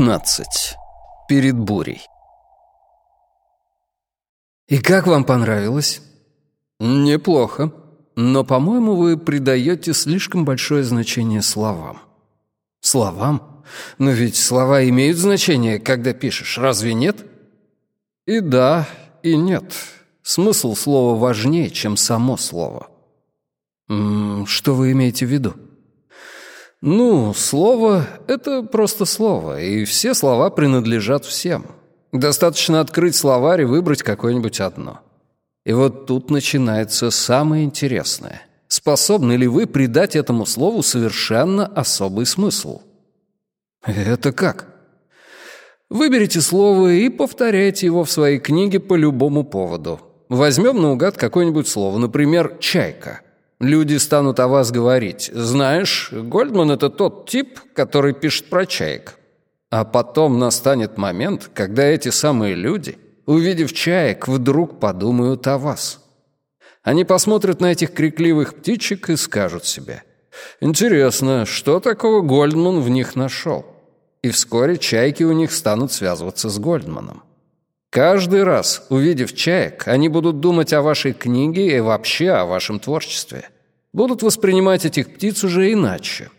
15. Перед бурей. «И как вам понравилось?» «Неплохо. Но, по-моему, вы придаете слишком большое значение словам». «Словам? Но ведь слова имеют значение, когда пишешь, разве нет?» «И да, и нет. Смысл слова важнее, чем само слово». «Что вы имеете в виду?» Ну, слово — это просто слово, и все слова принадлежат всем. Достаточно открыть словарь и выбрать какое-нибудь одно. И вот тут начинается самое интересное. Способны ли вы придать этому слову совершенно особый смысл? Это как? Выберите слово и повторяйте его в своей книге по любому поводу. Возьмем наугад какое-нибудь слово, например, «чайка». Люди станут о вас говорить. Знаешь, Гольдман — это тот тип, который пишет про чаек. А потом настанет момент, когда эти самые люди, увидев чаек, вдруг подумают о вас. Они посмотрят на этих крикливых птичек и скажут себе, «Интересно, что такого Гольдман в них нашел?» И вскоре чайки у них станут связываться с Гольдманом. Каждый раз, увидев чаек, они будут думать о вашей книге и вообще о вашем творчестве. Будут воспринимать этих птиц уже иначе.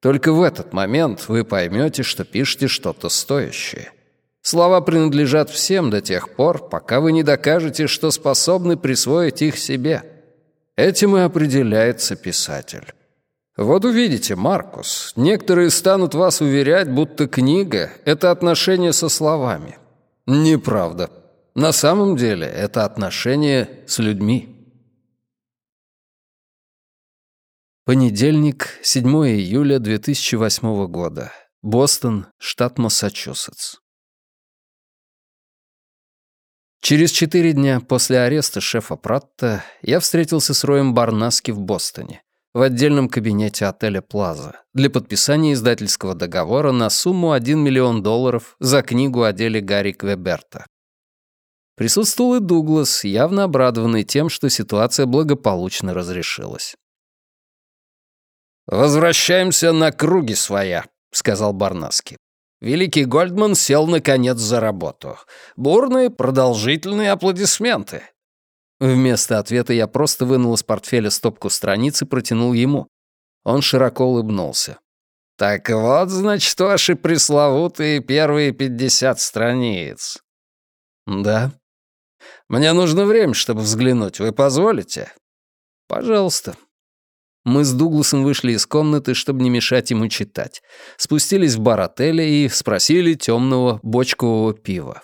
Только в этот момент вы поймете, что пишете что-то стоящее. Слова принадлежат всем до тех пор, пока вы не докажете, что способны присвоить их себе. Этим и определяется писатель. Вот увидите, Маркус, некоторые станут вас уверять, будто книга — это отношение со словами. Неправда. На самом деле это отношение с людьми. Понедельник, 7 июля 2008 года. Бостон, штат Массачусетс. Через четыре дня после ареста шефа Пратта я встретился с Роем Барнаски в Бостоне в отдельном кабинете отеля «Плаза» для подписания издательского договора на сумму 1 миллион долларов за книгу о деле Гарри Квеберта. Присутствовал и Дуглас, явно обрадованный тем, что ситуация благополучно разрешилась. «Возвращаемся на круги своя», — сказал Барнаски. Великий Гольдман сел, наконец, за работу. Бурные, продолжительные аплодисменты. Вместо ответа я просто вынул из портфеля стопку страниц и протянул ему. Он широко улыбнулся. «Так вот, значит, ваши пресловутые первые пятьдесят страниц». «Да». «Мне нужно время, чтобы взглянуть. Вы позволите?» «Пожалуйста». Мы с Дугласом вышли из комнаты, чтобы не мешать ему читать. Спустились в бар отеля и спросили темного бочкового пива.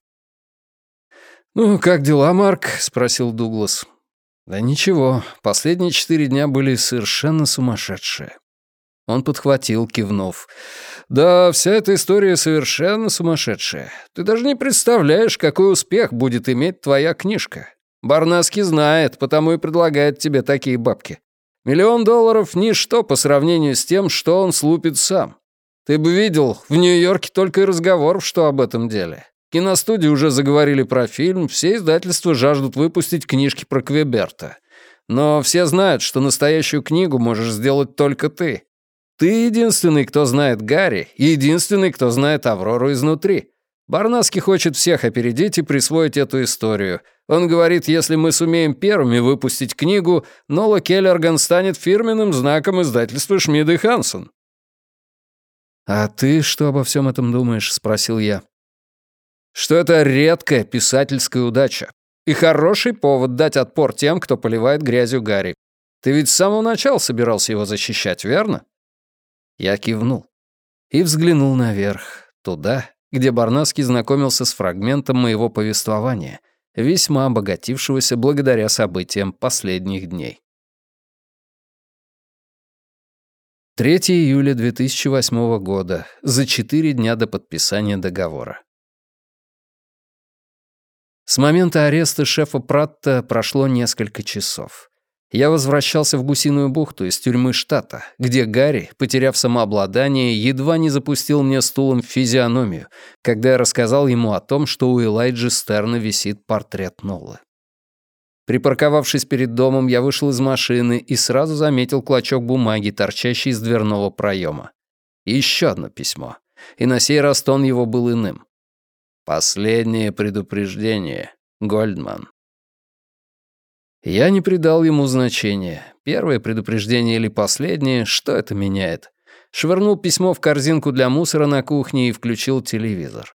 «Ну, как дела, Марк?» — спросил Дуглас. «Да ничего, последние четыре дня были совершенно сумасшедшие». Он подхватил, кивнув. «Да, вся эта история совершенно сумасшедшая. Ты даже не представляешь, какой успех будет иметь твоя книжка. Барнаски знает, потому и предлагает тебе такие бабки. Миллион долларов — ничто по сравнению с тем, что он слупит сам. Ты бы видел, в Нью-Йорке только и разговоров, что об этом деле. Киностудии уже заговорили про фильм, все издательства жаждут выпустить книжки про Квеберта. Но все знают, что настоящую книгу можешь сделать только ты. Ты единственный, кто знает Гарри, и единственный, кто знает Аврору изнутри. Барнаски хочет всех опередить и присвоить эту историю. Он говорит, если мы сумеем первыми выпустить книгу, Нола Келлерган станет фирменным знаком издательства Шмид и Хансон. «А ты что обо всем этом думаешь?» — спросил я что это редкая писательская удача и хороший повод дать отпор тем, кто поливает грязью Гарри. Ты ведь с самого начала собирался его защищать, верно?» Я кивнул и взглянул наверх, туда, где Барнаский знакомился с фрагментом моего повествования, весьма обогатившегося благодаря событиям последних дней. 3 июля 2008 года, за четыре дня до подписания договора. С момента ареста шефа Пратта прошло несколько часов. Я возвращался в Гусиную бухту из тюрьмы штата, где Гарри, потеряв самообладание, едва не запустил мне стулом в физиономию, когда я рассказал ему о том, что у Элайджи Стерна висит портрет Нолы. Припарковавшись перед домом, я вышел из машины и сразу заметил клочок бумаги, торчащий из дверного проема. Еще одно письмо. и на сей раз тон его был иным. «Последнее предупреждение, Гольдман». Я не придал ему значения. Первое предупреждение или последнее, что это меняет? Швырнул письмо в корзинку для мусора на кухне и включил телевизор.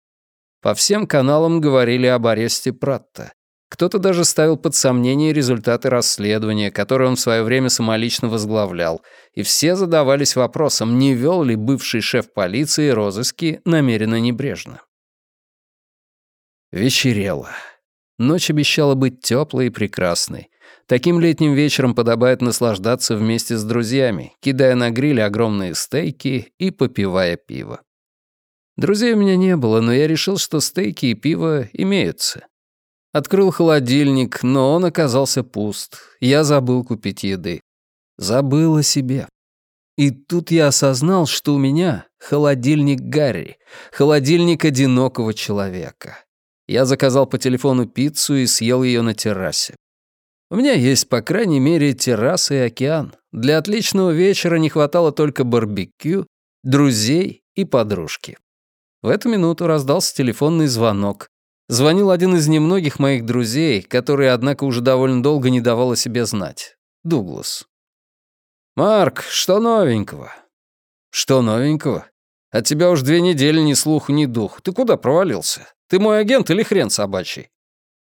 По всем каналам говорили об аресте Пратта. Кто-то даже ставил под сомнение результаты расследования, которое он в свое время самолично возглавлял, и все задавались вопросом, не вел ли бывший шеф полиции розыски намеренно небрежно. Вечерело. Ночь обещала быть теплой и прекрасной. Таким летним вечером подобает наслаждаться вместе с друзьями, кидая на гриль огромные стейки и попивая пиво. Друзей у меня не было, но я решил, что стейки и пиво имеются. Открыл холодильник, но он оказался пуст. Я забыл купить еды. Забыл о себе. И тут я осознал, что у меня холодильник Гарри, холодильник одинокого человека. Я заказал по телефону пиццу и съел ее на террасе. У меня есть, по крайней мере, терраса и океан. Для отличного вечера не хватало только барбекю, друзей и подружки. В эту минуту раздался телефонный звонок. Звонил один из немногих моих друзей, который, однако, уже довольно долго не давал о себе знать. Дуглас. «Марк, что новенького?» «Что новенького? От тебя уж две недели ни слуху, ни дух. Ты куда провалился? Ты мой агент или хрен собачий?»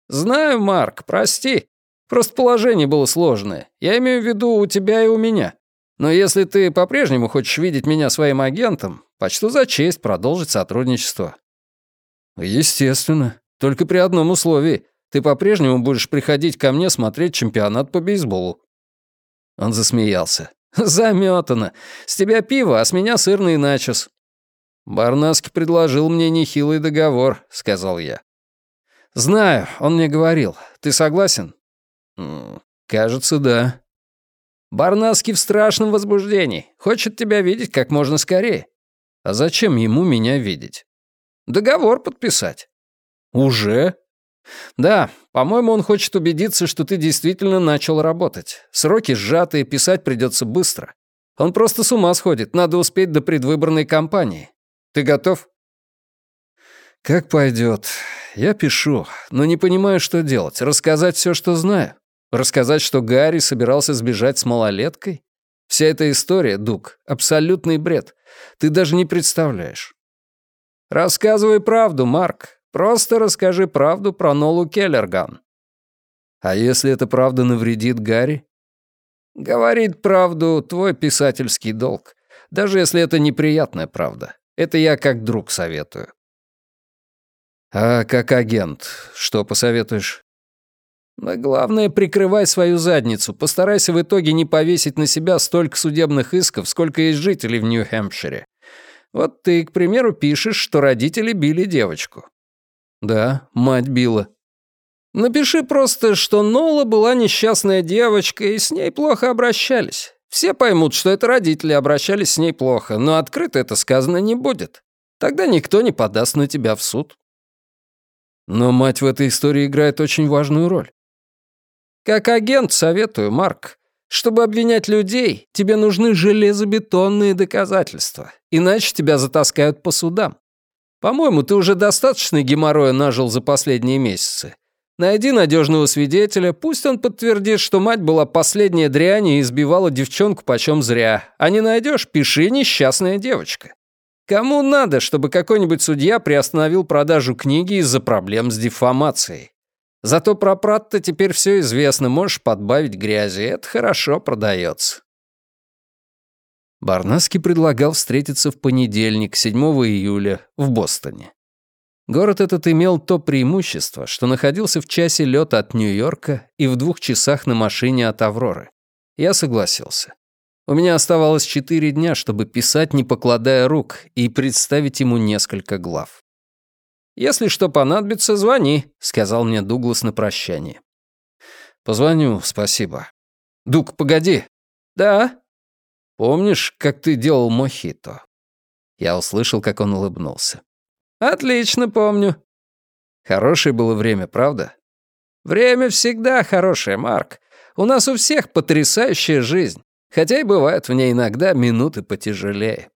«Знаю, Марк, прости. Просто положение было сложное. Я имею в виду у тебя и у меня. Но если ты по-прежнему хочешь видеть меня своим агентом, почту за честь продолжить сотрудничество». «Естественно. Только при одном условии. Ты по-прежнему будешь приходить ко мне смотреть чемпионат по бейсболу». Он засмеялся. «Заметано. С тебя пиво, а с меня сырный начос». «Барнаски предложил мне нехилый договор», — сказал я. «Знаю, он мне говорил. Ты согласен?» «Кажется, да». «Барнаски в страшном возбуждении. Хочет тебя видеть как можно скорее». «А зачем ему меня видеть?» «Договор подписать». «Уже?» «Да, по-моему, он хочет убедиться, что ты действительно начал работать. Сроки сжатые, писать придется быстро. Он просто с ума сходит, надо успеть до предвыборной кампании. Ты готов?» «Как пойдет. Я пишу, но не понимаю, что делать. Рассказать все, что знаю? Рассказать, что Гарри собирался сбежать с малолеткой? Вся эта история, Дуг, абсолютный бред. Ты даже не представляешь». «Рассказывай правду, Марк. Просто расскажи правду про Нолу Келлерган». «А если эта правда навредит Гарри?» «Говорит правду твой писательский долг, даже если это неприятная правда. Это я как друг советую». «А как агент, что посоветуешь?» Но главное, прикрывай свою задницу. Постарайся в итоге не повесить на себя столько судебных исков, сколько есть жителей в Нью-Хэмпшире. Вот ты, к примеру, пишешь, что родители били девочку. Да, мать била. Напиши просто, что Нола была несчастная девочка, и с ней плохо обращались. Все поймут, что это родители обращались с ней плохо, но открыто это сказано не будет. Тогда никто не подаст на тебя в суд. Но мать в этой истории играет очень важную роль. Как агент советую, Марк. Чтобы обвинять людей, тебе нужны железобетонные доказательства, иначе тебя затаскают по судам. По-моему, ты уже достаточно геморроя нажил за последние месяцы. Найди надежного свидетеля, пусть он подтвердит, что мать была последняя дрянь и избивала девчонку почем зря. А не найдешь, пиши несчастная девочка. Кому надо, чтобы какой-нибудь судья приостановил продажу книги из-за проблем с дефамацией? Зато про Пратта теперь все известно, можешь подбавить грязи, это хорошо продается. Барнаски предлагал встретиться в понедельник, 7 июля, в Бостоне. Город этот имел то преимущество, что находился в часе лета от Нью-Йорка и в двух часах на машине от Авроры. Я согласился. У меня оставалось четыре дня, чтобы писать, не покладая рук, и представить ему несколько глав. «Если что понадобится, звони», — сказал мне Дуглас на прощание. «Позвоню, спасибо». «Дуг, погоди». «Да?» Помнишь, как ты делал мохито?» Я услышал, как он улыбнулся. «Отлично помню». Хорошее было время, правда? «Время всегда хорошее, Марк. У нас у всех потрясающая жизнь, хотя и бывают в ней иногда минуты потяжелее».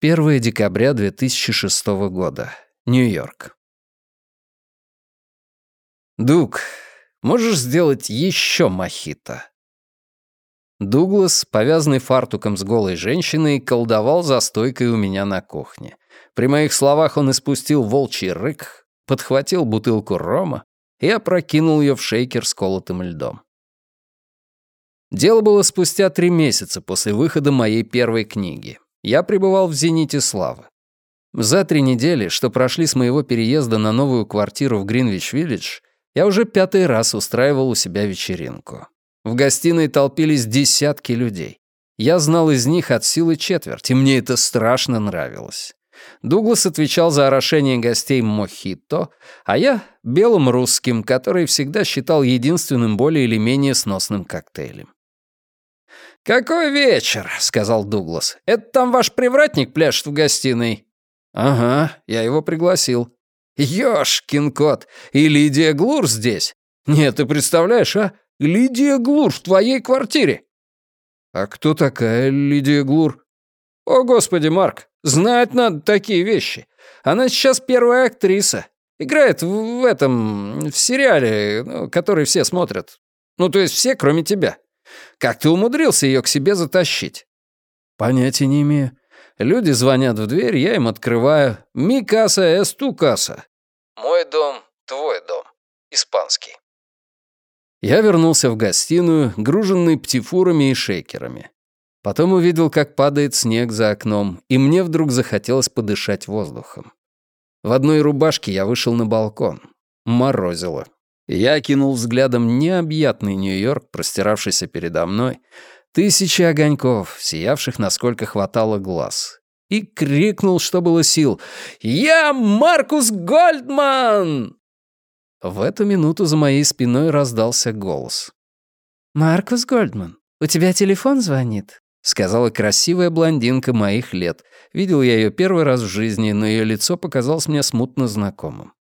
1 декабря 2006 года. Нью-Йорк. Дуг, можешь сделать еще мохито? Дуглас, повязанный фартуком с голой женщиной, колдовал за стойкой у меня на кухне. При моих словах он испустил волчий рык, подхватил бутылку рома и опрокинул ее в шейкер с колотым льдом. Дело было спустя три месяца после выхода моей первой книги. Я пребывал в «Зените славы». За три недели, что прошли с моего переезда на новую квартиру в Гринвич-Виллидж, я уже пятый раз устраивал у себя вечеринку. В гостиной толпились десятки людей. Я знал из них от силы четверть, и мне это страшно нравилось. Дуглас отвечал за орошение гостей мохито, а я — белым русским, который всегда считал единственным более или менее сносным коктейлем. «Какой вечер?» — сказал Дуглас. «Это там ваш привратник пляшет в гостиной?» «Ага, я его пригласил». «Ёшкин кот! И Лидия Глур здесь? Нет, ты представляешь, а? Лидия Глур в твоей квартире!» «А кто такая Лидия Глур?» «О, господи, Марк, знать надо такие вещи. Она сейчас первая актриса. Играет в этом, в сериале, ну, который все смотрят. Ну, то есть все, кроме тебя. Как ты умудрился ее к себе затащить?» «Понятия не имею. Люди звонят в дверь, я им открываю. «Ми касса эс ту касса». «Мой дом, твой дом». Испанский. Я вернулся в гостиную, груженный птифурами и шейкерами. Потом увидел, как падает снег за окном, и мне вдруг захотелось подышать воздухом. В одной рубашке я вышел на балкон. Морозило. Я кинул взглядом необъятный Нью-Йорк, простиравшийся передо мной, тысячи огоньков, сиявших насколько хватало глаз, и крикнул, что было сил, «Я Маркус Гольдман!» В эту минуту за моей спиной раздался голос. «Маркус Гольдман, у тебя телефон звонит?» — сказала красивая блондинка моих лет. Видел я ее первый раз в жизни, но ее лицо показалось мне смутно знакомым.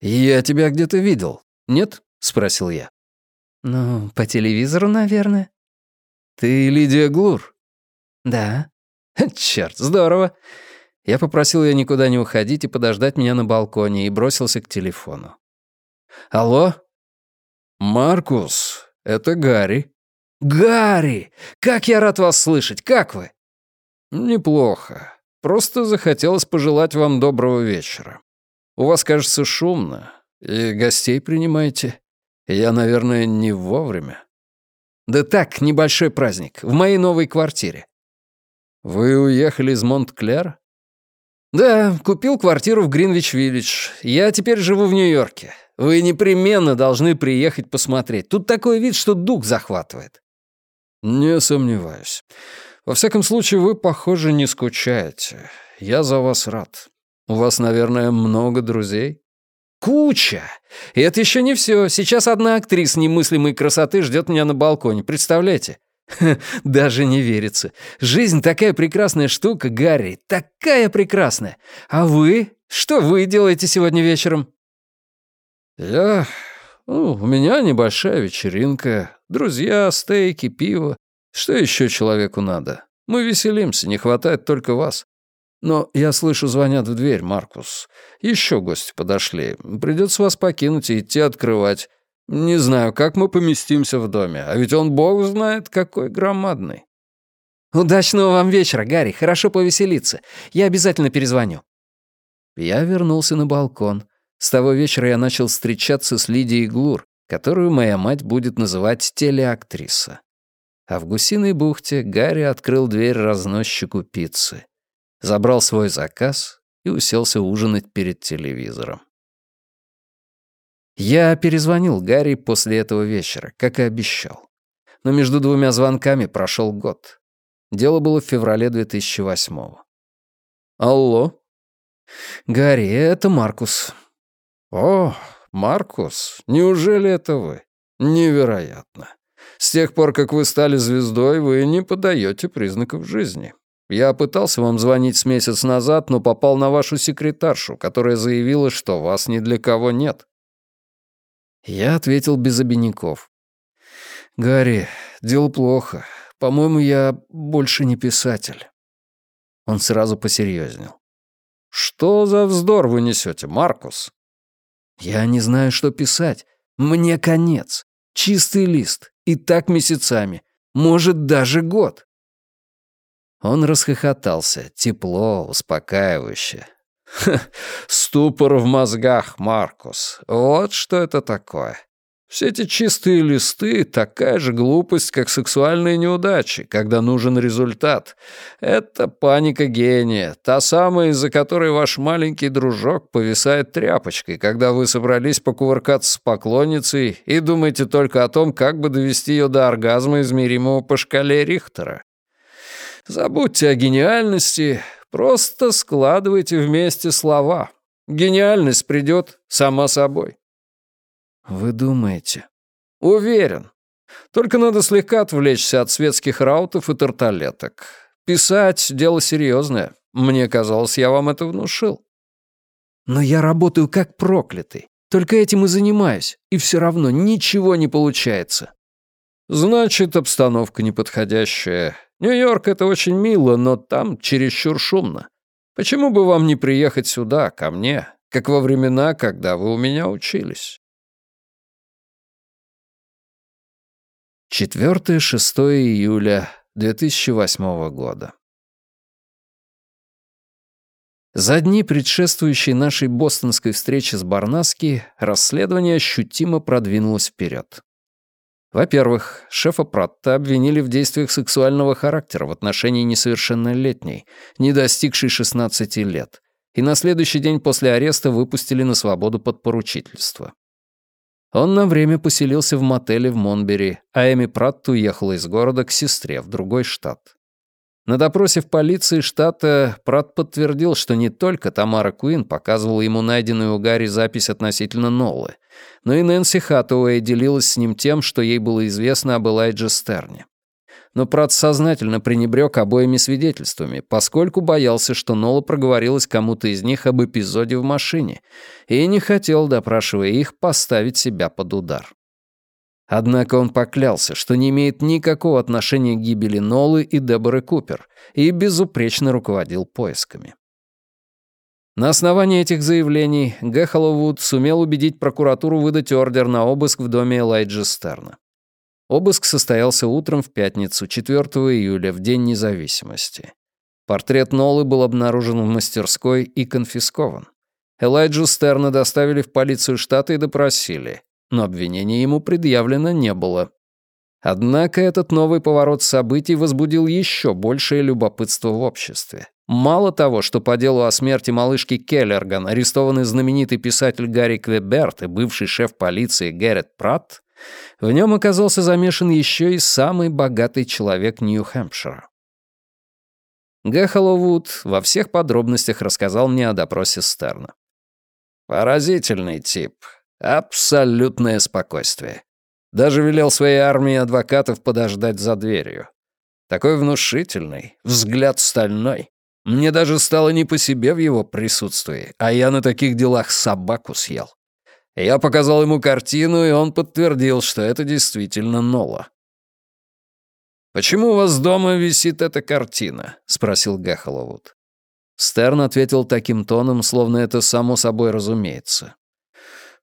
«Я тебя где-то видел, нет?» — спросил я. «Ну, по телевизору, наверное». «Ты Лидия Глур?» «Да». «Чёрт, здорово». Я попросил ее никуда не уходить и подождать меня на балконе и бросился к телефону. «Алло?» «Маркус, это Гарри». «Гарри! Как я рад вас слышать! Как вы?» «Неплохо. Просто захотелось пожелать вам доброго вечера. У вас, кажется, шумно. И гостей принимаете. Я, наверное, не вовремя». «Да так, небольшой праздник. В моей новой квартире». «Вы уехали из Монт-Клер?» «Да, купил квартиру в Гринвич-Виллидж. Я теперь живу в Нью-Йорке. Вы непременно должны приехать посмотреть. Тут такой вид, что дух захватывает». «Не сомневаюсь. Во всяком случае, вы, похоже, не скучаете. Я за вас рад. У вас, наверное, много друзей?» «Куча! И это еще не все. Сейчас одна актриса немыслимой красоты ждет меня на балконе. Представляете? даже не верится. Жизнь такая прекрасная штука, Гарри, такая прекрасная. А вы? Что вы делаете сегодня вечером?» «Я... Ну, у меня небольшая вечеринка. Друзья, стейки, пиво. Что еще человеку надо? Мы веселимся, не хватает только вас. Но я слышу, звонят в дверь, Маркус. Еще гости подошли. Придется вас покинуть и идти открывать. Не знаю, как мы поместимся в доме, а ведь он бог знает, какой громадный. Удачного вам вечера, Гарри, хорошо повеселиться. Я обязательно перезвоню. Я вернулся на балкон. С того вечера я начал встречаться с Лидией Глур, которую моя мать будет называть телеактриса. А в гусиной бухте Гарри открыл дверь разносчику пиццы забрал свой заказ и уселся ужинать перед телевизором. Я перезвонил Гарри после этого вечера, как и обещал. Но между двумя звонками прошел год. Дело было в феврале 2008-го. «Алло?» «Гарри, это Маркус». «О, Маркус, неужели это вы? Невероятно. С тех пор, как вы стали звездой, вы не подаете признаков жизни. Я пытался вам звонить с месяц назад, но попал на вашу секретаршу, которая заявила, что вас ни для кого нет». Я ответил без обиняков. «Гарри, дело плохо. По-моему, я больше не писатель». Он сразу посерьезнел. «Что за вздор вы несете, Маркус?» «Я не знаю, что писать. Мне конец. Чистый лист. И так месяцами. Может, даже год». Он расхохотался, тепло, успокаивающе. «Ступор в мозгах, Маркус. Вот что это такое. Все эти чистые листы — такая же глупость, как сексуальные неудачи, когда нужен результат. Это паника гения, та самая, из-за которой ваш маленький дружок повисает тряпочкой, когда вы собрались покувыркаться с поклонницей и думаете только о том, как бы довести ее до оргазма, измеримого по шкале Рихтера. Забудьте о гениальности, просто складывайте вместе слова. Гениальность придет сама собой. «Вы думаете?» «Уверен. Только надо слегка отвлечься от светских раутов и тарталеток. Писать — дело серьезное. Мне казалось, я вам это внушил». «Но я работаю как проклятый. Только этим и занимаюсь, и все равно ничего не получается». «Значит, обстановка неподходящая. Нью-Йорк — это очень мило, но там чересчур шумно. Почему бы вам не приехать сюда, ко мне, как во времена, когда вы у меня учились?» 4-6 июля 2008 года. За дни, предшествующие нашей бостонской встрече с Барнаски, расследование ощутимо продвинулось вперед. Во-первых, шефа Пратта обвинили в действиях сексуального характера в отношении несовершеннолетней, не достигшей 16 лет, и на следующий день после ареста выпустили на свободу под поручительство. Он на время поселился в мотеле в Монбери, а Эми Пратт уехала из города к сестре в другой штат. На допросе в полиции штата Пратт подтвердил, что не только Тамара Куин показывала ему найденную у Гарри запись относительно Ноллы, но и Нэнси Хаттуэй делилась с ним тем, что ей было известно об Элайджа Стерне но Прат сознательно пренебрег обоими свидетельствами, поскольку боялся, что Нола проговорилась кому-то из них об эпизоде в машине и не хотел, допрашивая их, поставить себя под удар. Однако он поклялся, что не имеет никакого отношения к гибели Нолы и Деборы Купер и безупречно руководил поисками. На основании этих заявлений Г. сумел убедить прокуратуру выдать ордер на обыск в доме Элайджа Стерна. Обыск состоялся утром в пятницу, 4 июля, в День независимости. Портрет Нолы был обнаружен в мастерской и конфискован. Элайджу Стерна доставили в полицию штата и допросили, но обвинения ему предъявлено не было. Однако этот новый поворот событий возбудил еще большее любопытство в обществе. Мало того, что по делу о смерти малышки Келлерган арестованный знаменитый писатель Гарри Квеберт и бывший шеф полиции Гэррет Пратт, в нем оказался замешан еще и самый богатый человек Нью-Хэмпшира. Гэхоловуд во всех подробностях рассказал мне о допросе Стерна. Поразительный тип. Абсолютное спокойствие. Даже велел своей армии адвокатов подождать за дверью. Такой внушительный, взгляд стальной. Мне даже стало не по себе в его присутствии, а я на таких делах собаку съел. Я показал ему картину, и он подтвердил, что это действительно Нола. «Почему у вас дома висит эта картина?» — спросил Гахоловуд. Стерн ответил таким тоном, словно это само собой разумеется.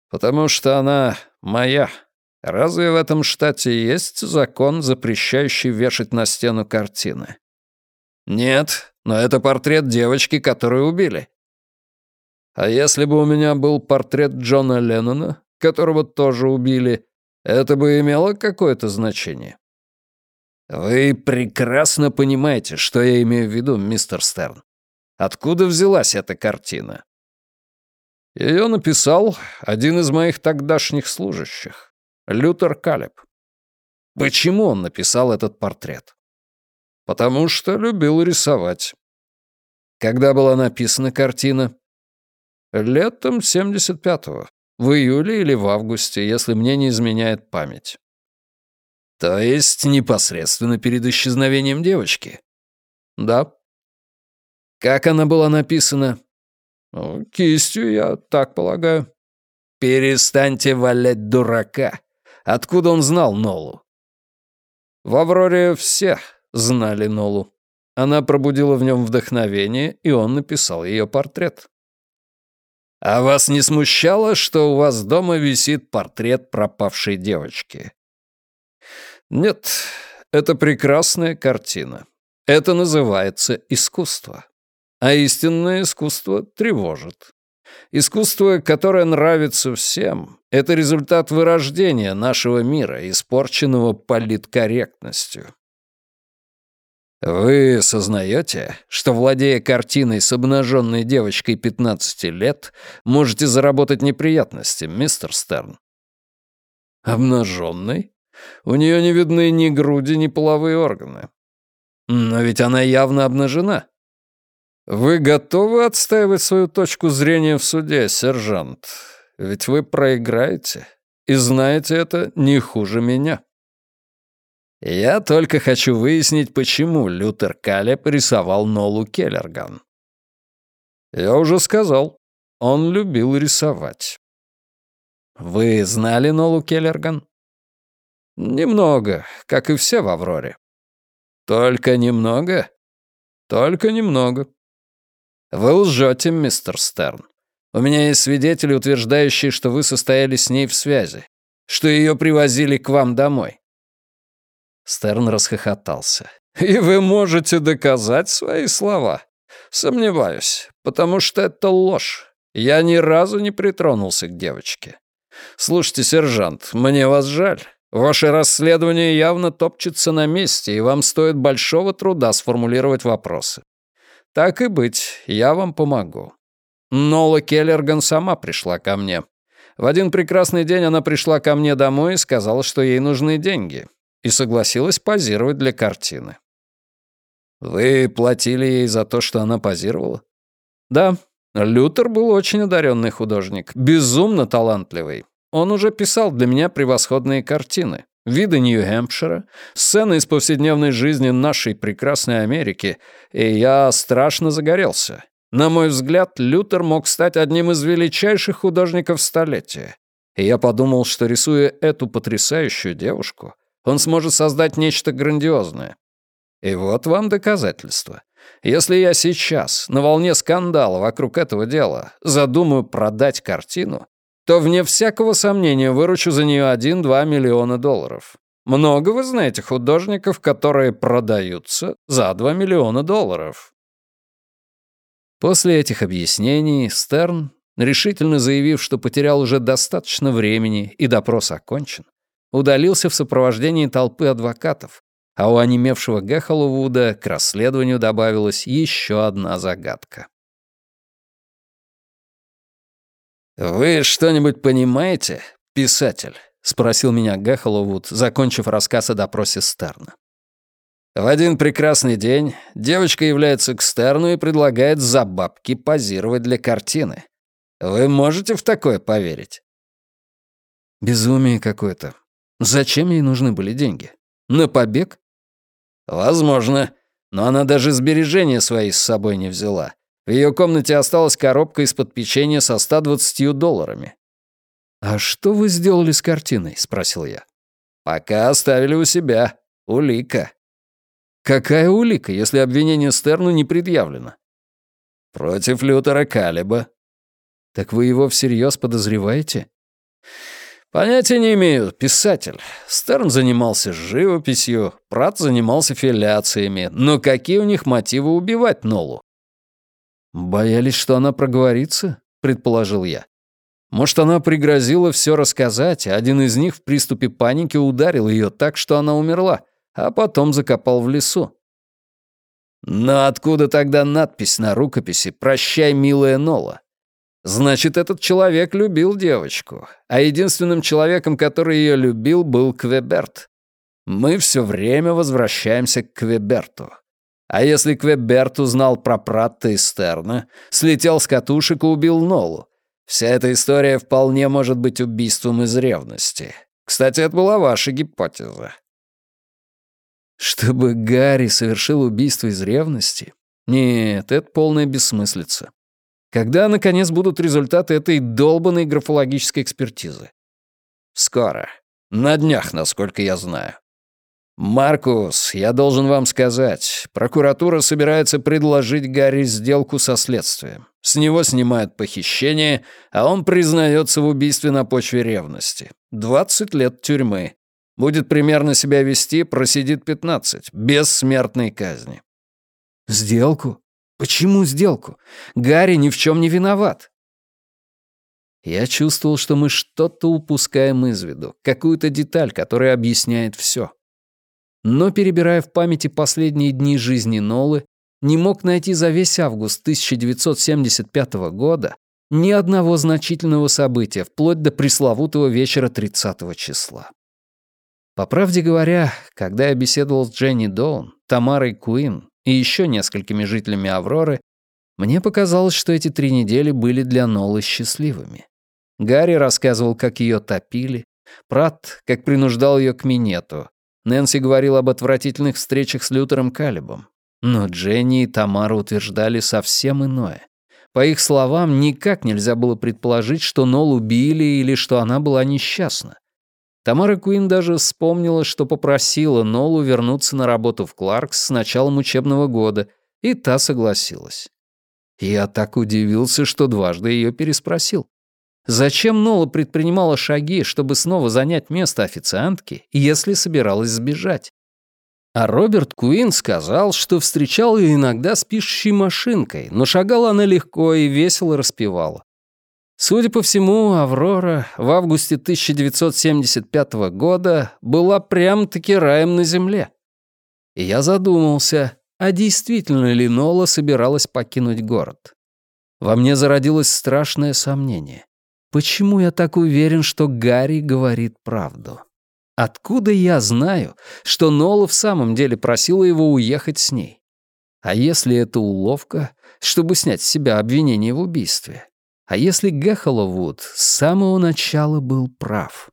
«Потому что она моя. Разве в этом штате есть закон, запрещающий вешать на стену картины?» «Нет, но это портрет девочки, которую убили. А если бы у меня был портрет Джона Леннона, которого тоже убили, это бы имело какое-то значение? Вы прекрасно понимаете, что я имею в виду, мистер Стерн. Откуда взялась эта картина? Ее написал один из моих тогдашних служащих, Лютер Калеб. Почему он написал этот портрет? Потому что любил рисовать. Когда была написана картина? Летом 75-го. В июле или в августе, если мне не изменяет память. То есть непосредственно перед исчезновением девочки? Да. Как она была написана? Кистью, я так полагаю. Перестаньте валять дурака. Откуда он знал Нолу? В Авроре все знали Нолу. Она пробудила в нем вдохновение, и он написал ее портрет. А вас не смущало, что у вас дома висит портрет пропавшей девочки? Нет, это прекрасная картина. Это называется искусство. А истинное искусство тревожит. Искусство, которое нравится всем, это результат вырождения нашего мира, испорченного политкорректностью. Вы сознаете, что, владея картиной с обнаженной девочкой 15 лет, можете заработать неприятности, мистер Стерн? Обнаженной? У нее не видны ни груди, ни половые органы. Но ведь она явно обнажена. Вы готовы отстаивать свою точку зрения в суде, сержант? Ведь вы проиграете. И знаете это не хуже меня. Я только хочу выяснить, почему Лютер Калеб рисовал Нолу Келлерган. Я уже сказал, он любил рисовать. Вы знали Нолу Келлерган? Немного, как и все в Авроре. Только немного? Только немного. Вы лжете, мистер Стерн. У меня есть свидетели, утверждающие, что вы состояли с ней в связи, что ее привозили к вам домой. Стерн расхохотался. «И вы можете доказать свои слова?» «Сомневаюсь, потому что это ложь. Я ни разу не притронулся к девочке. Слушайте, сержант, мне вас жаль. Ваше расследование явно топчется на месте, и вам стоит большого труда сформулировать вопросы. Так и быть, я вам помогу. Нола Келлерган сама пришла ко мне. В один прекрасный день она пришла ко мне домой и сказала, что ей нужны деньги и согласилась позировать для картины. Вы платили ей за то, что она позировала? Да. Лютер был очень одаренный художник, безумно талантливый. Он уже писал для меня превосходные картины. Виды Нью-Хэмпшира, сцены из повседневной жизни нашей прекрасной Америки, и я страшно загорелся. На мой взгляд, Лютер мог стать одним из величайших художников столетия. И я подумал, что рисуя эту потрясающую девушку, он сможет создать нечто грандиозное. И вот вам доказательство. Если я сейчас, на волне скандала вокруг этого дела, задумаю продать картину, то, вне всякого сомнения, выручу за нее 1-2 миллиона долларов. Много вы знаете художников, которые продаются за 2 миллиона долларов. После этих объяснений Стерн, решительно заявив, что потерял уже достаточно времени и допрос окончен, удалился в сопровождении толпы адвокатов, а у онемевшего Гэхолвуда к расследованию добавилась еще одна загадка. «Вы что-нибудь понимаете, писатель?» — спросил меня Гэхолвуд, закончив рассказ о допросе Стерна. В один прекрасный день девочка является к Стерну и предлагает за бабки позировать для картины. Вы можете в такое поверить? Безумие какое-то. Зачем ей нужны были деньги? На побег? Возможно. Но она даже сбережения свои с собой не взяла. В ее комнате осталась коробка из-под печенья со 120 долларами. «А что вы сделали с картиной?» — спросил я. «Пока оставили у себя. Улика». «Какая улика, если обвинение Стерну не предъявлено?» «Против Лютера Калиба». «Так вы его всерьез подозреваете?» «Понятия не имею, писатель. Стерн занимался живописью, Прат занимался филиациями. Но какие у них мотивы убивать Нолу?» «Боялись, что она проговорится?» — предположил я. «Может, она пригрозила все рассказать, а один из них в приступе паники ударил ее так, что она умерла, а потом закопал в лесу». «Но откуда тогда надпись на рукописи «Прощай, милая Нола»?» Значит, этот человек любил девочку, а единственным человеком, который ее любил, был Квеберт. Мы все время возвращаемся к Квеберту. А если Квеберт узнал про Пратта и Стерна, слетел с катушек и убил Нолу, вся эта история вполне может быть убийством из ревности. Кстати, это была ваша гипотеза. Чтобы Гарри совершил убийство из ревности? Нет, это полная бессмыслица. Когда, наконец, будут результаты этой долбанной графологической экспертизы? Скоро. На днях, насколько я знаю. «Маркус, я должен вам сказать, прокуратура собирается предложить Гарри сделку со следствием. С него снимают похищение, а он признается в убийстве на почве ревности. 20 лет тюрьмы. Будет примерно себя вести, просидит 15, без смертной казни». «Сделку? Почему сделку? Гарри ни в чем не виноват». Я чувствовал, что мы что-то упускаем из виду, какую-то деталь, которая объясняет все но, перебирая в памяти последние дни жизни Нолы, не мог найти за весь август 1975 года ни одного значительного события, вплоть до пресловутого вечера 30 числа. По правде говоря, когда я беседовал с Дженни Доун, Тамарой Куин и еще несколькими жителями Авроры, мне показалось, что эти три недели были для Нолы счастливыми. Гарри рассказывал, как ее топили, Прат, как принуждал ее к минету, Нэнси говорил об отвратительных встречах с Лютером Калибом. Но Дженни и Тамара утверждали совсем иное. По их словам, никак нельзя было предположить, что Нол убили или что она была несчастна. Тамара Куин даже вспомнила, что попросила Нолу вернуться на работу в Кларкс с началом учебного года, и та согласилась. Я так удивился, что дважды ее переспросил. Зачем Нола предпринимала шаги, чтобы снова занять место официантки, если собиралась сбежать? А Роберт Куин сказал, что встречал ее иногда с пишущей машинкой, но шагала она легко и весело распевала. Судя по всему, Аврора в августе 1975 года была прям-таки раем на земле. И я задумался, а действительно ли Нола собиралась покинуть город? Во мне зародилось страшное сомнение. Почему я так уверен, что Гарри говорит правду? Откуда я знаю, что Нола в самом деле просила его уехать с ней? А если это уловка, чтобы снять с себя обвинение в убийстве? А если Гэхоловуд с самого начала был прав?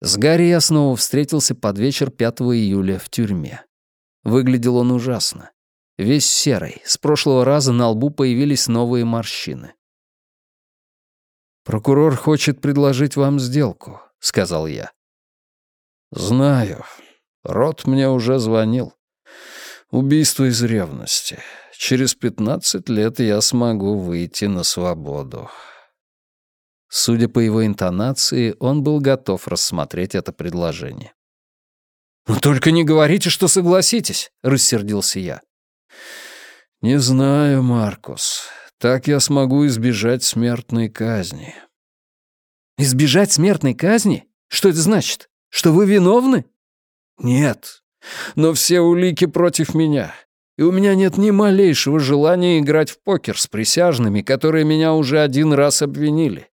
С Гарри я снова встретился под вечер 5 июля в тюрьме. Выглядел он ужасно. Весь серый, с прошлого раза на лбу появились новые морщины. «Прокурор хочет предложить вам сделку», — сказал я. «Знаю. Рот мне уже звонил. Убийство из ревности. Через пятнадцать лет я смогу выйти на свободу». Судя по его интонации, он был готов рассмотреть это предложение. «Ну только не говорите, что согласитесь», — рассердился я. «Не знаю, Маркус. Так я смогу избежать смертной казни». «Избежать смертной казни? Что это значит? Что вы виновны?» «Нет. Но все улики против меня. И у меня нет ни малейшего желания играть в покер с присяжными, которые меня уже один раз обвинили.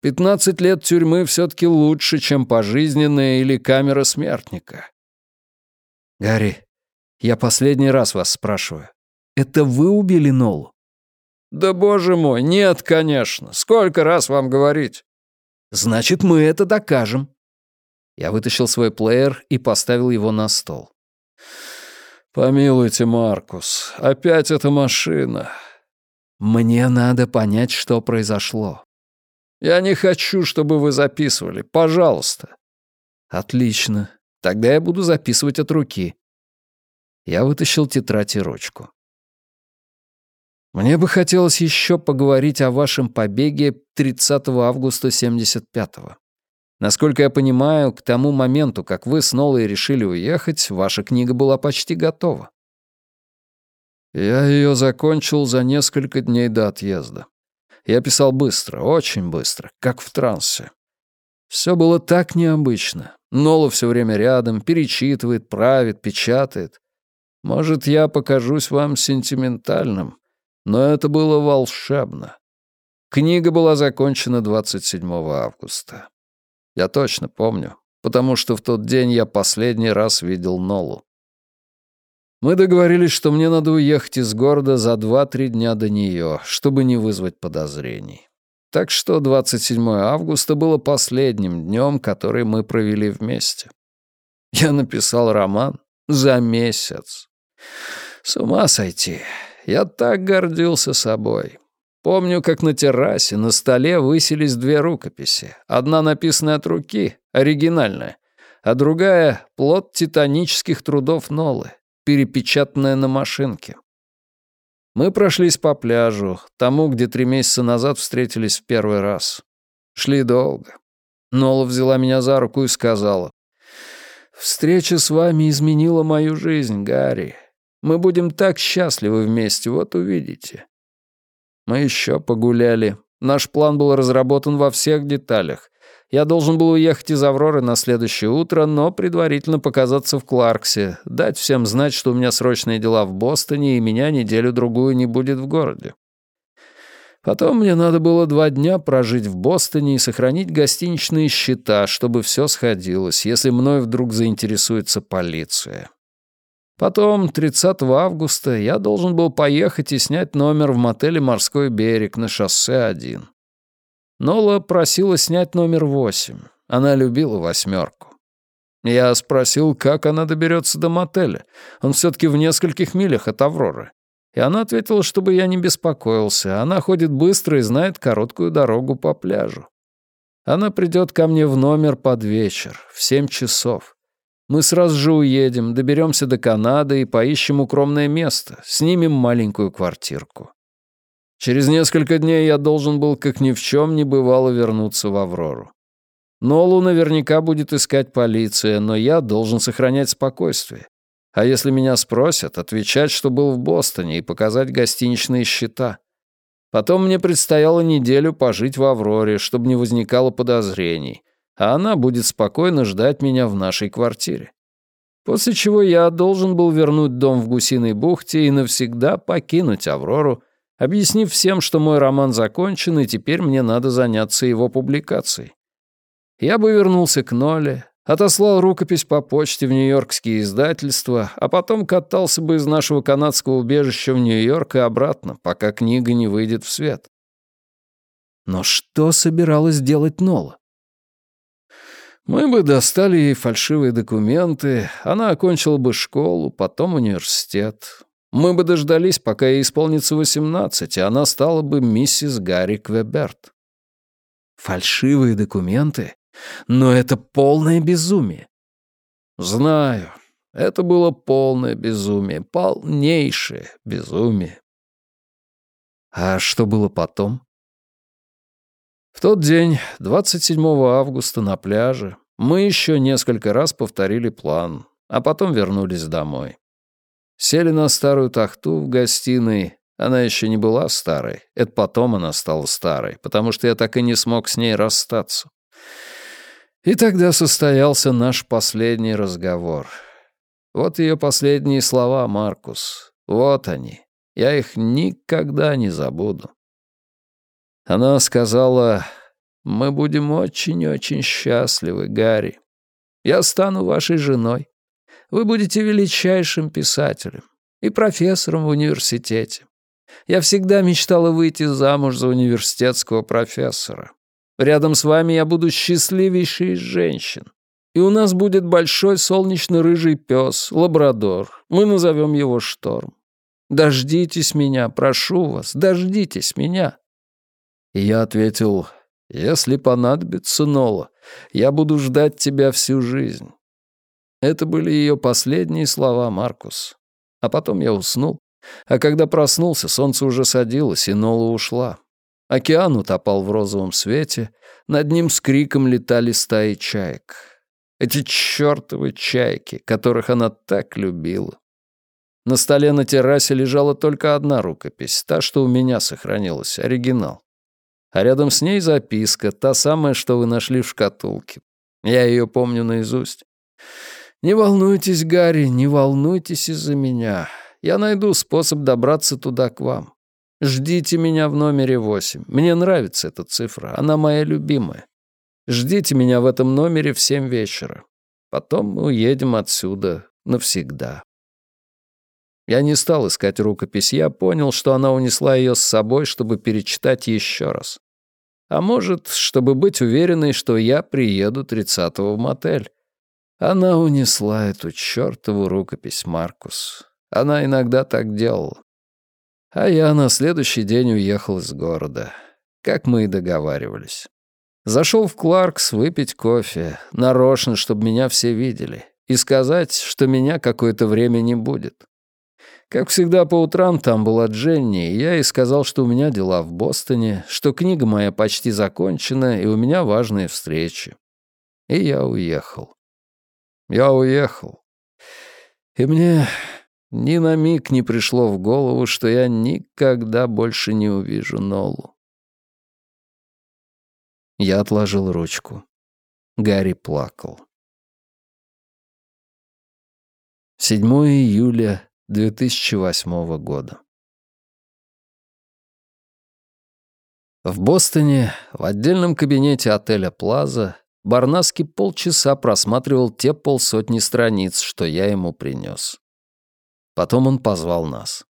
Пятнадцать лет тюрьмы все-таки лучше, чем пожизненная или камера смертника». «Гарри, я последний раз вас спрашиваю. Это вы убили Нолу?» «Да боже мой, нет, конечно. Сколько раз вам говорить?» «Значит, мы это докажем». Я вытащил свой плеер и поставил его на стол. «Помилуйте, Маркус, опять эта машина». «Мне надо понять, что произошло». «Я не хочу, чтобы вы записывали. Пожалуйста». «Отлично. Тогда я буду записывать от руки». Я вытащил тетрадь и ручку. Мне бы хотелось еще поговорить о вашем побеге 30 августа 75-го. Насколько я понимаю, к тому моменту, как вы с Нолой решили уехать, ваша книга была почти готова. Я ее закончил за несколько дней до отъезда. Я писал быстро, очень быстро, как в трансе. Все было так необычно. Нола все время рядом, перечитывает, правит, печатает. Может, я покажусь вам сентиментальным, но это было волшебно. Книга была закончена 27 августа. Я точно помню, потому что в тот день я последний раз видел Нолу. Мы договорились, что мне надо уехать из города за 2-3 дня до нее, чтобы не вызвать подозрений. Так что 27 августа было последним днем, который мы провели вместе. Я написал роман за месяц. С ума сойти. Я так гордился собой. Помню, как на террасе на столе высились две рукописи. Одна написана от руки, оригинальная, а другая — плод титанических трудов Нолы, перепечатанная на машинке. Мы прошлись по пляжу, тому, где три месяца назад встретились в первый раз. Шли долго. Нола взяла меня за руку и сказала, «Встреча с вами изменила мою жизнь, Гарри. Мы будем так счастливы вместе, вот увидите». Мы еще погуляли. Наш план был разработан во всех деталях. Я должен был уехать из Авроры на следующее утро, но предварительно показаться в Кларксе, дать всем знать, что у меня срочные дела в Бостоне, и меня неделю-другую не будет в городе. Потом мне надо было два дня прожить в Бостоне и сохранить гостиничные счета, чтобы все сходилось, если мной вдруг заинтересуется полиция. Потом, 30 августа, я должен был поехать и снять номер в мотеле «Морской берег» на шоссе 1. Нола просила снять номер 8. Она любила восьмерку. Я спросил, как она доберется до мотеля. Он все-таки в нескольких милях от Авроры. И она ответила, чтобы я не беспокоился. Она ходит быстро и знает короткую дорогу по пляжу. Она придет ко мне в номер под вечер, в семь часов. Мы сразу же уедем, доберемся до Канады и поищем укромное место, снимем маленькую квартирку. Через несколько дней я должен был, как ни в чем не бывало, вернуться в Аврору. Нолу наверняка будет искать полиция, но я должен сохранять спокойствие. А если меня спросят, отвечать, что был в Бостоне и показать гостиничные счета. Потом мне предстояло неделю пожить в Авроре, чтобы не возникало подозрений а она будет спокойно ждать меня в нашей квартире. После чего я должен был вернуть дом в Гусиной бухте и навсегда покинуть Аврору, объяснив всем, что мой роман закончен, и теперь мне надо заняться его публикацией. Я бы вернулся к Ноле, отослал рукопись по почте в нью-йоркские издательства, а потом катался бы из нашего канадского убежища в Нью-Йорк и обратно, пока книга не выйдет в свет. Но что собиралась делать Нола? Мы бы достали ей фальшивые документы, она окончила бы школу, потом университет. Мы бы дождались, пока ей исполнится 18, и она стала бы миссис Гарри Квеберт. Фальшивые документы? Но это полное безумие. Знаю, это было полное безумие, полнейшее безумие. А что было потом? В тот день, 27 августа, на пляже, мы еще несколько раз повторили план, а потом вернулись домой. Сели на старую тахту в гостиной. Она еще не была старой. Это потом она стала старой, потому что я так и не смог с ней расстаться. И тогда состоялся наш последний разговор. Вот ее последние слова, Маркус. Вот они. Я их никогда не забуду. Она сказала, «Мы будем очень-очень счастливы, Гарри. Я стану вашей женой. Вы будете величайшим писателем и профессором в университете. Я всегда мечтала выйти замуж за университетского профессора. Рядом с вами я буду счастливейшей из женщин. И у нас будет большой солнечно-рыжий пес, лабрадор. Мы назовем его Шторм. Дождитесь меня, прошу вас, дождитесь меня. И я ответил, «Если понадобится, Нола, я буду ждать тебя всю жизнь». Это были ее последние слова, Маркус. А потом я уснул. А когда проснулся, солнце уже садилось, и Нола ушла. Океан утопал в розовом свете, над ним с криком летали стаи чаек. Эти чертовы чайки, которых она так любила. На столе на террасе лежала только одна рукопись, та, что у меня сохранилась, оригинал а рядом с ней записка, та самая, что вы нашли в шкатулке. Я ее помню наизусть. «Не волнуйтесь, Гарри, не волнуйтесь из-за меня. Я найду способ добраться туда к вам. Ждите меня в номере восемь. Мне нравится эта цифра, она моя любимая. Ждите меня в этом номере в семь вечера. Потом мы уедем отсюда навсегда». Я не стал искать рукопись, я понял, что она унесла ее с собой, чтобы перечитать еще раз. А может, чтобы быть уверенной, что я приеду 30-го в мотель. Она унесла эту чертову рукопись, Маркус. Она иногда так делала. А я на следующий день уехал из города, как мы и договаривались. Зашел в Кларкс выпить кофе, нарочно, чтобы меня все видели, и сказать, что меня какое-то время не будет. Как всегда, по утрам там была Дженни, и я ей сказал, что у меня дела в Бостоне, что книга моя почти закончена, и у меня важные встречи. И я уехал. Я уехал. И мне ни на миг не пришло в голову, что я никогда больше не увижу Нолу. Я отложил ручку. Гарри плакал. 7 июля 2008 года. В Бостоне, в отдельном кабинете отеля «Плаза», Барнаски полчаса просматривал те полсотни страниц, что я ему принес. Потом он позвал нас.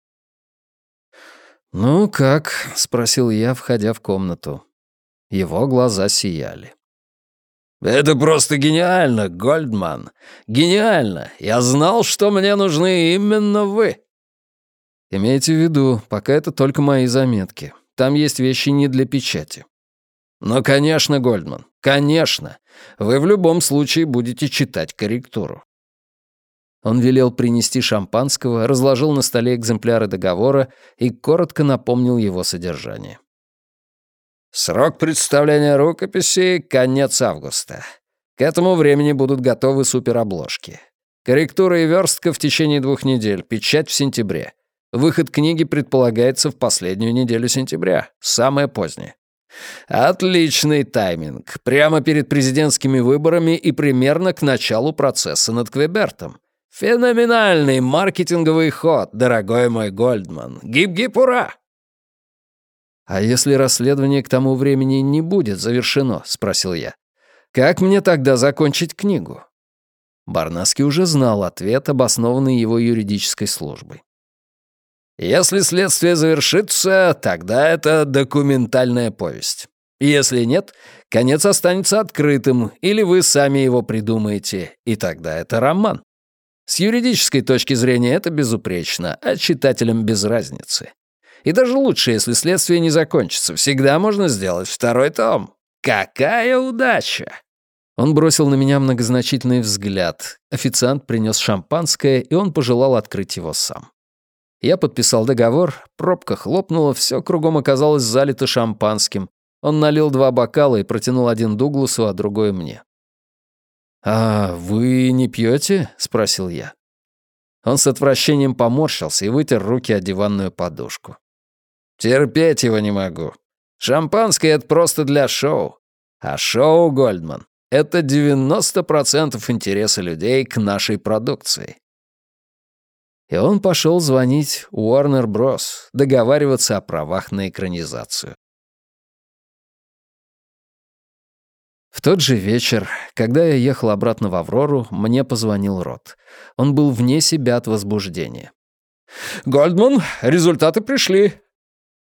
«Ну как?» — спросил я, входя в комнату. Его глаза сияли. «Это просто гениально, Гольдман! Гениально! Я знал, что мне нужны именно вы!» «Имейте в виду, пока это только мои заметки. Там есть вещи не для печати». «Ну, конечно, Гольдман, конечно. Вы в любом случае будете читать корректуру». Он велел принести шампанского, разложил на столе экземпляры договора и коротко напомнил его содержание. Срок представления рукописи — конец августа. К этому времени будут готовы суперобложки. Корректура и верстка в течение двух недель, печать в сентябре. Выход книги предполагается в последнюю неделю сентября, самое позднее. Отличный тайминг. Прямо перед президентскими выборами и примерно к началу процесса над Квебертом. Феноменальный маркетинговый ход, дорогой мой Гольдман. Гип-гип, ура! «А если расследование к тому времени не будет завершено?» — спросил я. «Как мне тогда закончить книгу?» Барнаски уже знал ответ, обоснованный его юридической службой. «Если следствие завершится, тогда это документальная повесть. Если нет, конец останется открытым, или вы сами его придумаете, и тогда это роман. С юридической точки зрения это безупречно, а читателям без разницы. И даже лучше, если следствие не закончится. Всегда можно сделать второй том. Какая удача!» Он бросил на меня многозначительный взгляд. Официант принес шампанское, и он пожелал открыть его сам. Я подписал договор, пробка хлопнула, все кругом оказалось залито шампанским. Он налил два бокала и протянул один Дугласу, а другой мне. «А вы не пьете? спросил я. Он с отвращением поморщился и вытер руки о диванную подушку. Терпеть его не могу. Шампанское — это просто для шоу. А шоу, Гольдман, — это 90% интереса людей к нашей продукции. И он пошел звонить Warner Bros., договариваться о правах на экранизацию. В тот же вечер, когда я ехал обратно в «Аврору», мне позвонил Рот. Он был вне себя от возбуждения. «Гольдман, результаты пришли.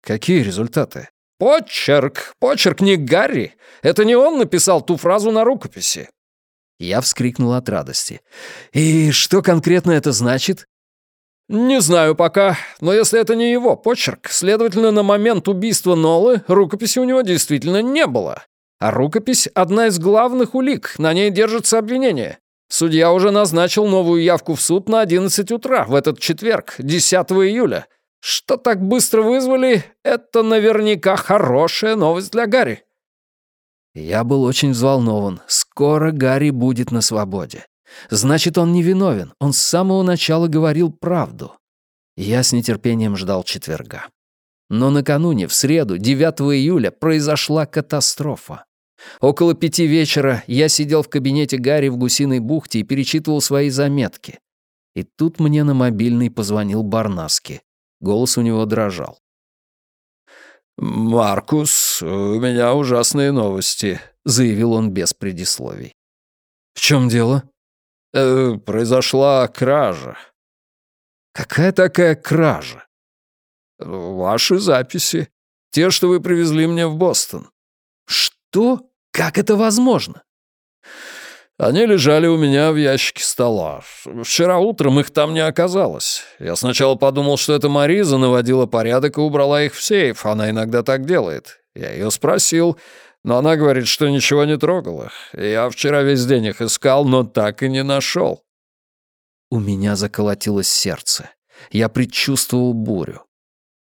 Какие результаты? Почерк! Почерк не Гарри! Это не он написал ту фразу на рукописи!» Я вскрикнул от радости. «И что конкретно это значит?» «Не знаю пока, но если это не его почерк, следовательно, на момент убийства Нолы рукописи у него действительно не было. А рукопись — одна из главных улик, на ней держится обвинение. Судья уже назначил новую явку в суд на 11 утра в этот четверг, 10 июля. Что так быстро вызвали, это наверняка хорошая новость для Гарри. Я был очень взволнован. Скоро Гарри будет на свободе. Значит, он не виновен. Он с самого начала говорил правду. Я с нетерпением ждал четверга. Но накануне, в среду, 9 июля, произошла катастрофа. Около пяти вечера я сидел в кабинете Гарри в Гусиной бухте и перечитывал свои заметки. И тут мне на мобильный позвонил Барнаски. Голос у него дрожал. «Маркус, у меня ужасные новости», — заявил он без предисловий. «В чем дело?» э, «Произошла кража». «Какая такая кража?» «Ваши записи. Те, что вы привезли мне в Бостон». «Что? Как это возможно?» Они лежали у меня в ящике стола. Вчера утром их там не оказалось. Я сначала подумал, что это Мариза наводила порядок и убрала их в сейф. Она иногда так делает. Я ее спросил. Но она говорит, что ничего не трогала. Я вчера весь день их искал, но так и не нашел. У меня заколотилось сердце. Я предчувствовал бурю.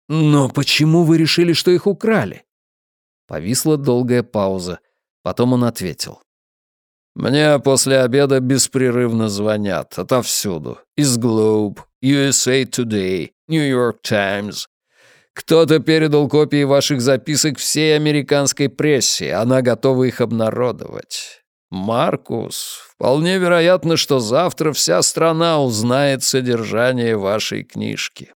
«Но почему вы решили, что их украли?» Повисла долгая пауза. Потом он ответил. «Мне после обеда беспрерывно звонят. Отовсюду. Из Globe, USA Today, New York Times. Кто-то передал копии ваших записок всей американской прессе. Она готова их обнародовать. Маркус, вполне вероятно, что завтра вся страна узнает содержание вашей книжки».